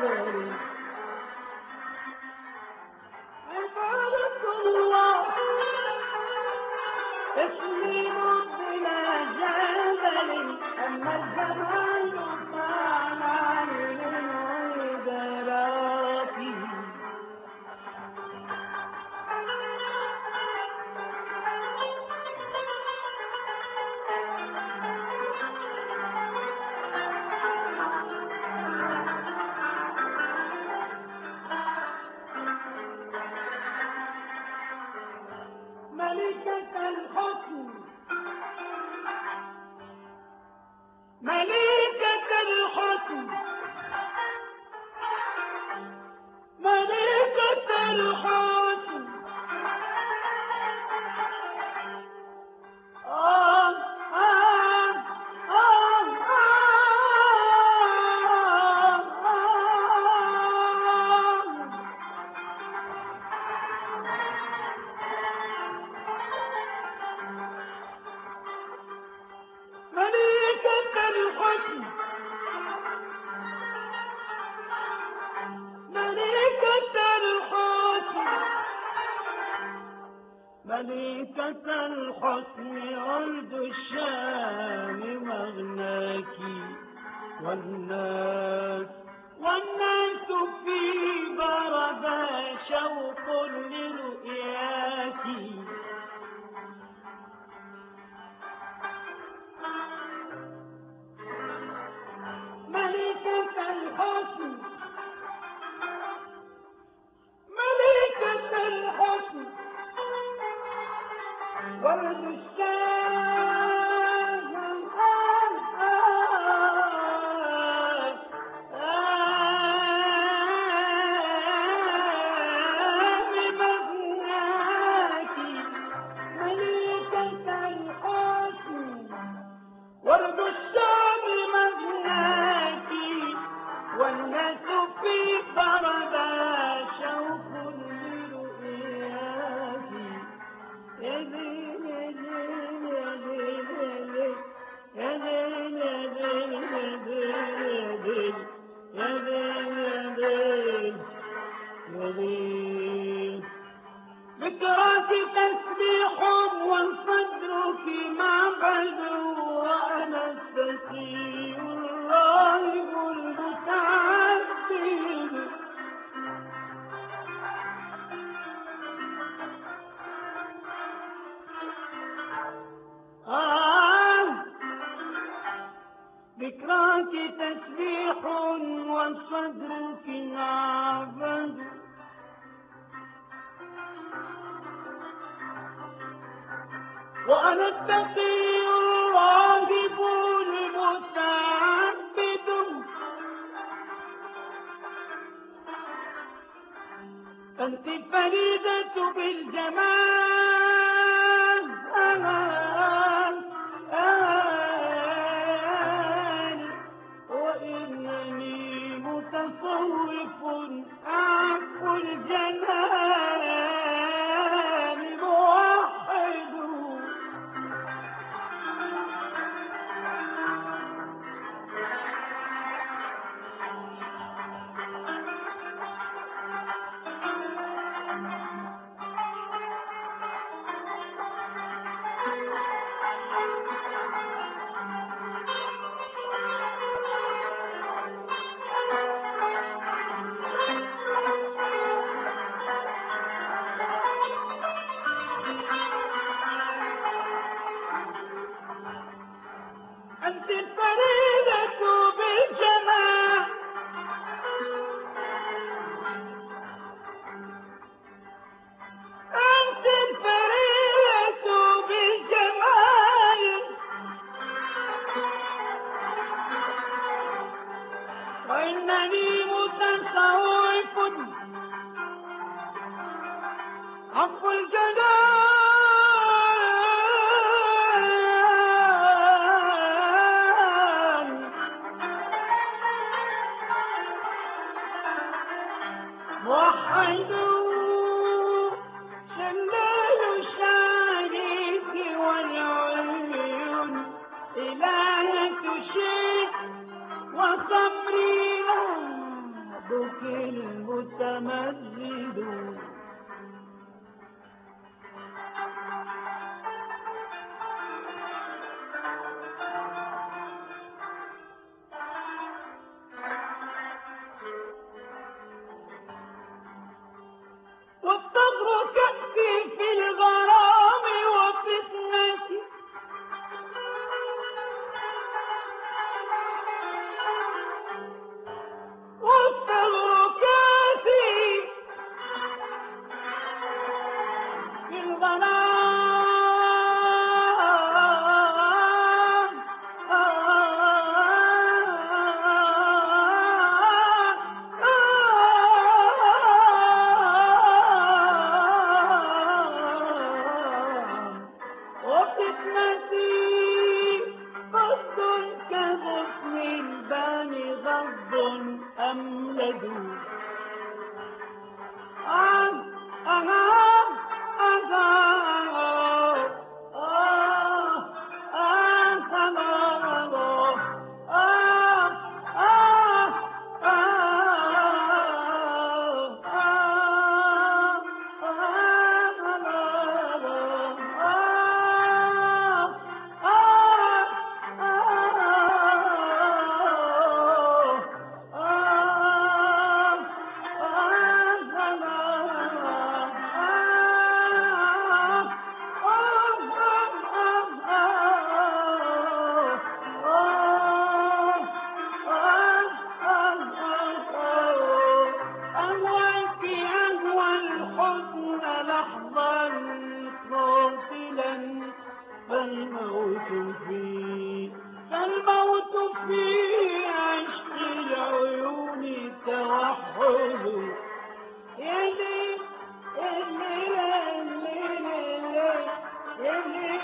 over. مليكة الحسن عرض الشام مغناكي والناس Where is the الفلك تسبيح والصدر معبد وأنا التقي الراهب المتعبد. أنت فريدة بالجمال. أنا خوف آكل جناح. رب الجلال Give